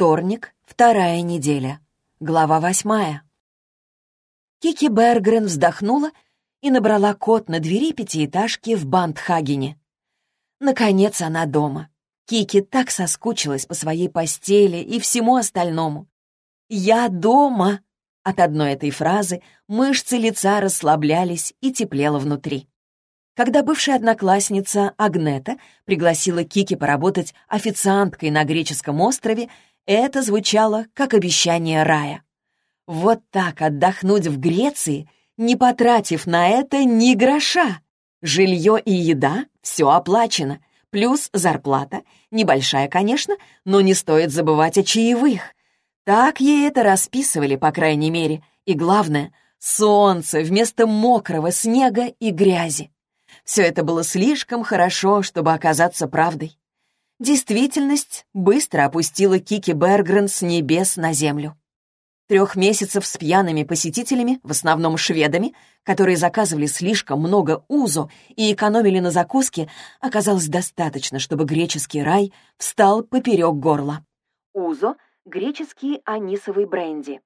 Вторник, вторая неделя. Глава восьмая. Кики Бергрен вздохнула и набрала код на двери пятиэтажки в Бандхагене. Наконец она дома. Кики так соскучилась по своей постели и всему остальному. «Я дома!» От одной этой фразы мышцы лица расслаблялись и теплело внутри. Когда бывшая одноклассница Агнета пригласила Кики поработать официанткой на греческом острове, это звучало как обещание рая. Вот так отдохнуть в Греции, не потратив на это ни гроша. Жилье и еда — все оплачено, плюс зарплата, небольшая, конечно, но не стоит забывать о чаевых. Так ей это расписывали, по крайней мере, и главное — солнце вместо мокрого снега и грязи. Все это было слишком хорошо, чтобы оказаться правдой. Действительность быстро опустила Кики Бергрен с небес на землю. Трех месяцев с пьяными посетителями, в основном шведами, которые заказывали слишком много узо и экономили на закуске, оказалось достаточно, чтобы греческий рай встал поперек горла. Узо — греческий анисовый бренди.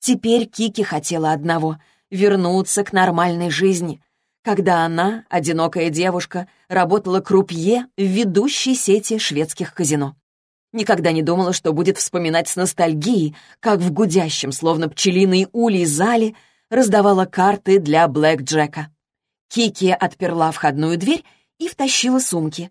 Теперь Кики хотела одного — вернуться к нормальной жизни, когда она, одинокая девушка, работала крупье в ведущей сети шведских казино. Никогда не думала, что будет вспоминать с ностальгией, как в гудящем, словно пчелиный улей зале, раздавала карты для Блэк Джека. Кики отперла входную дверь и втащила сумки.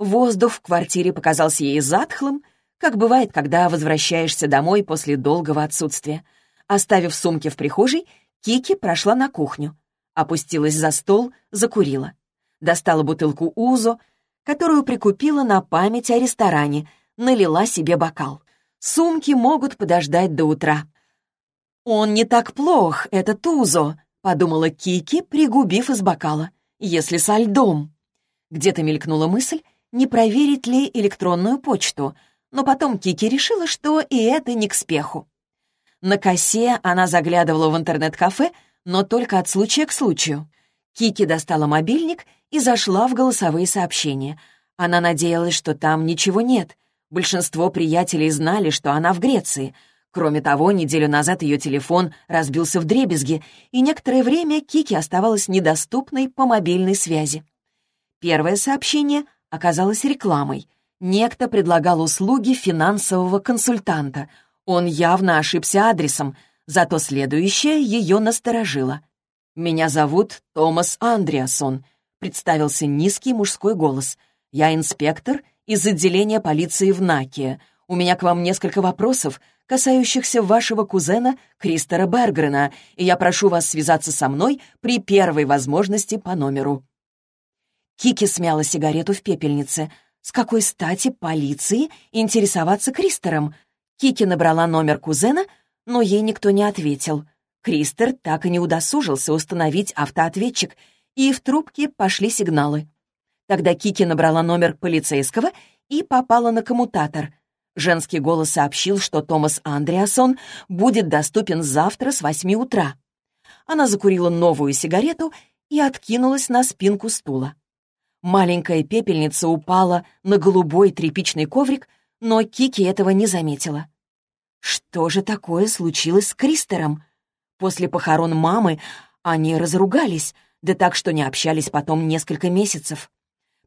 Воздух в квартире показался ей затхлым, как бывает, когда возвращаешься домой после долгого отсутствия. Оставив сумки в прихожей, Кики прошла на кухню опустилась за стол, закурила. Достала бутылку Узо, которую прикупила на память о ресторане, налила себе бокал. Сумки могут подождать до утра. «Он не так плох, этот Узо», — подумала Кики, пригубив из бокала, «если со льдом». Где-то мелькнула мысль, не проверить ли электронную почту, но потом Кики решила, что и это не к спеху. На косе она заглядывала в интернет-кафе, но только от случая к случаю. Кики достала мобильник и зашла в голосовые сообщения. Она надеялась, что там ничего нет. Большинство приятелей знали, что она в Греции. Кроме того, неделю назад ее телефон разбился в дребезги, и некоторое время Кики оставалась недоступной по мобильной связи. Первое сообщение оказалось рекламой. Некто предлагал услуги финансового консультанта. Он явно ошибся адресом, Зато следующее ее насторожило. «Меня зовут Томас Андреасон», — представился низкий мужской голос. «Я инспектор из отделения полиции в Накия. У меня к вам несколько вопросов, касающихся вашего кузена Кристера Бергрена, и я прошу вас связаться со мной при первой возможности по номеру». Кики смяла сигарету в пепельнице. С какой стати полиции интересоваться Кристером? Кики набрала номер кузена — но ей никто не ответил. Кристер так и не удосужился установить автоответчик, и в трубке пошли сигналы. Тогда Кики набрала номер полицейского и попала на коммутатор. Женский голос сообщил, что Томас Андреасон будет доступен завтра с восьми утра. Она закурила новую сигарету и откинулась на спинку стула. Маленькая пепельница упала на голубой тряпичный коврик, но Кики этого не заметила. Что же такое случилось с Кристером? После похорон мамы они разругались, да так, что не общались потом несколько месяцев.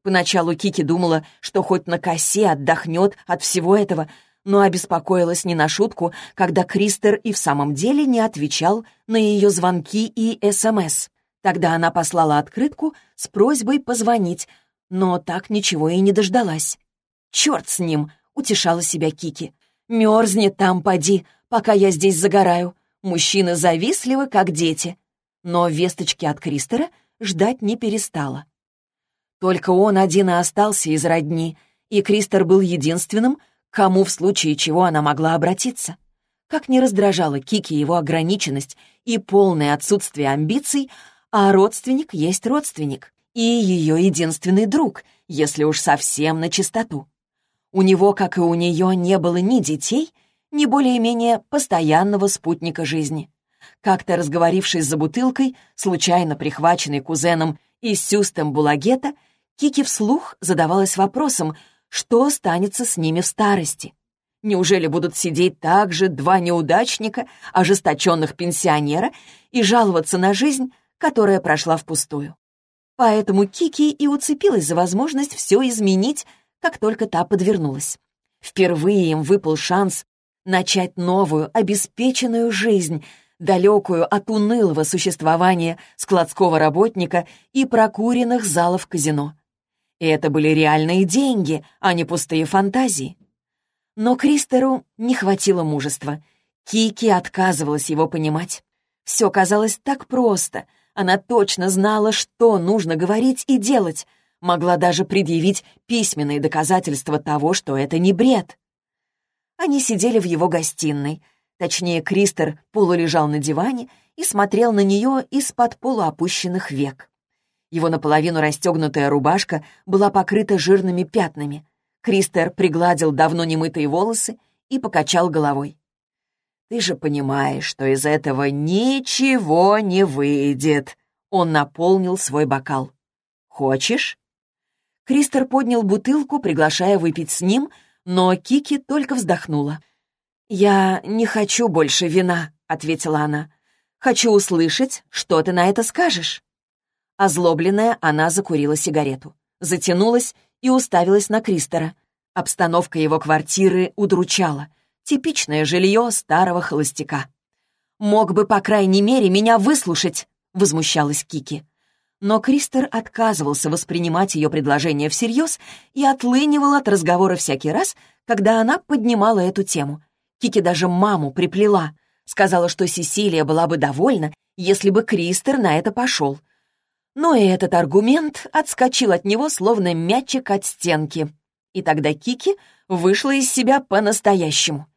Поначалу Кики думала, что хоть на косе отдохнет от всего этого, но обеспокоилась не на шутку, когда Кристер и в самом деле не отвечал на ее звонки и СМС. Тогда она послала открытку с просьбой позвонить, но так ничего и не дождалась. «Черт с ним!» — утешала себя Кики. Мерзнет там, поди, пока я здесь загораю. Мужчины завистливы, как дети. Но весточки от Кристера ждать не перестала. Только он один и остался из родни, и Кристер был единственным, кому в случае чего она могла обратиться. Как не раздражала Кики его ограниченность и полное отсутствие амбиций, а родственник есть родственник и ее единственный друг, если уж совсем на чистоту. У него, как и у нее, не было ни детей, ни более-менее постоянного спутника жизни. Как-то разговорившись за бутылкой, случайно прихваченной кузеном из Сюстем Булагета, Кики вслух задавалась вопросом, что останется с ними в старости. Неужели будут сидеть так же два неудачника, ожесточенных пенсионера, и жаловаться на жизнь, которая прошла впустую? Поэтому Кики и уцепилась за возможность все изменить, как только та подвернулась. Впервые им выпал шанс начать новую, обеспеченную жизнь, далекую от унылого существования складского работника и прокуренных залов казино. И это были реальные деньги, а не пустые фантазии. Но Кристеру не хватило мужества. Кики отказывалась его понимать. Все казалось так просто. Она точно знала, что нужно говорить и делать. Могла даже предъявить письменные доказательства того, что это не бред. Они сидели в его гостиной. Точнее, Кристер полулежал на диване и смотрел на нее из-под полуопущенных век. Его наполовину расстегнутая рубашка была покрыта жирными пятнами. Кристер пригладил давно немытые волосы и покачал головой. «Ты же понимаешь, что из этого ничего не выйдет!» Он наполнил свой бокал. «Хочешь?» Кристер поднял бутылку, приглашая выпить с ним, но Кики только вздохнула. «Я не хочу больше вина», — ответила она. «Хочу услышать, что ты на это скажешь». Озлобленная, она закурила сигарету, затянулась и уставилась на Кристера. Обстановка его квартиры удручала. Типичное жилье старого холостяка. «Мог бы, по крайней мере, меня выслушать», — возмущалась Кики. Но Кристер отказывался воспринимать ее предложение всерьез и отлынивал от разговора всякий раз, когда она поднимала эту тему. Кики даже маму приплела. Сказала, что Сесилия была бы довольна, если бы Кристер на это пошел. Но и этот аргумент отскочил от него, словно мячик от стенки. И тогда Кики вышла из себя по-настоящему.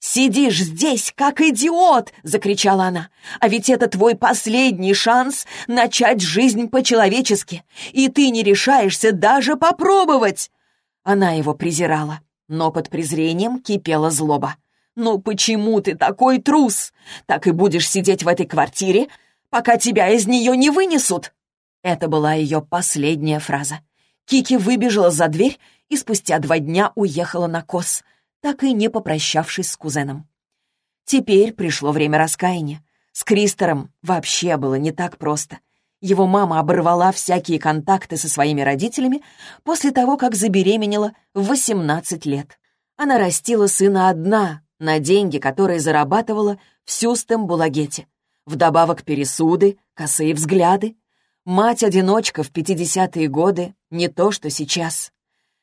«Сидишь здесь, как идиот!» — закричала она. «А ведь это твой последний шанс начать жизнь по-человечески, и ты не решаешься даже попробовать!» Она его презирала, но под презрением кипела злоба. «Ну почему ты такой трус? Так и будешь сидеть в этой квартире, пока тебя из нее не вынесут!» Это была ее последняя фраза. Кики выбежала за дверь и спустя два дня уехала на Кос, так и не попрощавшись с кузеном. Теперь пришло время раскаяния. С Кристером вообще было не так просто. Его мама оборвала всякие контакты со своими родителями после того, как забеременела в 18 лет. Она растила сына одна, на деньги, которые зарабатывала в Сюстем-Булагете. Вдобавок пересуды, косые взгляды. Мать-одиночка в 50-е годы, не то что сейчас.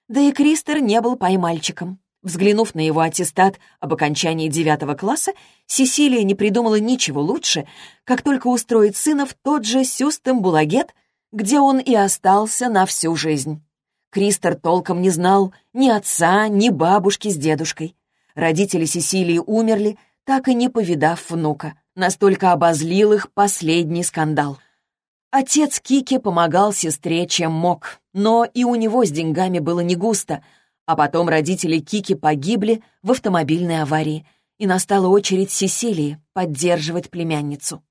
Да и Кристер не был поймальчиком. Взглянув на его аттестат об окончании девятого класса, Сесилия не придумала ничего лучше, как только устроить сына в тот же Сюстем-Булагет, где он и остался на всю жизнь. Кристер толком не знал ни отца, ни бабушки с дедушкой. Родители Сесилии умерли, так и не повидав внука. Настолько обозлил их последний скандал. Отец Кики помогал сестре, чем мог, но и у него с деньгами было не густо, а потом родители Кики погибли в автомобильной аварии, и настала очередь Сесилии поддерживать племянницу.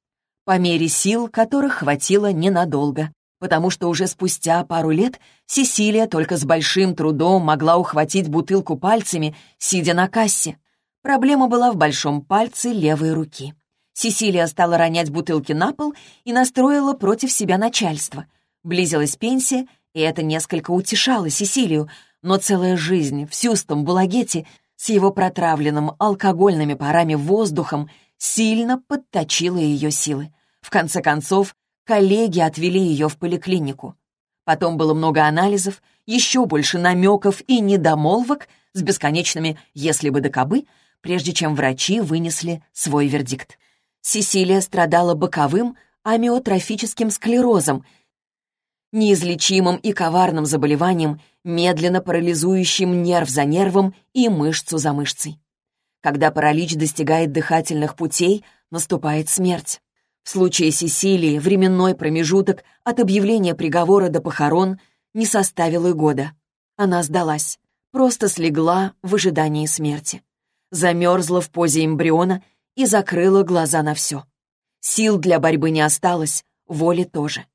По мере сил, которых хватило ненадолго, потому что уже спустя пару лет Сесилия только с большим трудом могла ухватить бутылку пальцами, сидя на кассе. Проблема была в большом пальце левой руки. Сесилия стала ронять бутылки на пол и настроила против себя начальство. Близилась пенсия, и это несколько утешало Сесилию, но целая жизнь в Сюстом Булагете с его протравленным алкогольными парами воздухом сильно подточила ее силы. В конце концов, коллеги отвели ее в поликлинику. Потом было много анализов, еще больше намеков и недомолвок с бесконечными «если бы да кобы», прежде чем врачи вынесли свой вердикт. Сесилия страдала боковым амиотрофическим склерозом, неизлечимым и коварным заболеванием, медленно парализующим нерв за нервом и мышцу за мышцей. Когда паралич достигает дыхательных путей, наступает смерть. В случае Сесилии временной промежуток от объявления приговора до похорон не составил и года. Она сдалась, просто слегла в ожидании смерти. Замерзла в позе эмбриона и закрыла глаза на все. Сил для борьбы не осталось, воли тоже.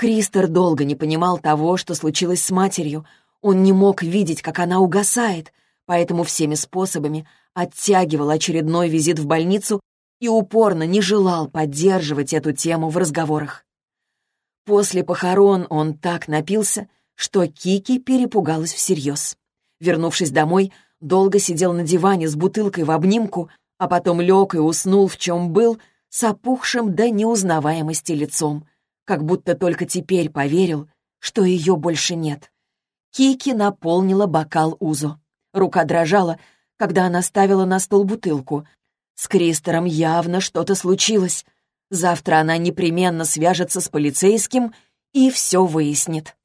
Кристер долго не понимал того, что случилось с матерью. Он не мог видеть, как она угасает, поэтому всеми способами оттягивал очередной визит в больницу и упорно не желал поддерживать эту тему в разговорах. После похорон он так напился, что Кики перепугалась всерьез. Вернувшись домой, долго сидел на диване с бутылкой в обнимку, а потом лег и уснул, в чем был, с опухшим до неузнаваемости лицом, как будто только теперь поверил, что ее больше нет. Кики наполнила бокал Узо. Рука дрожала, когда она ставила на стол бутылку. С Кристером явно что-то случилось. Завтра она непременно свяжется с полицейским и все выяснит.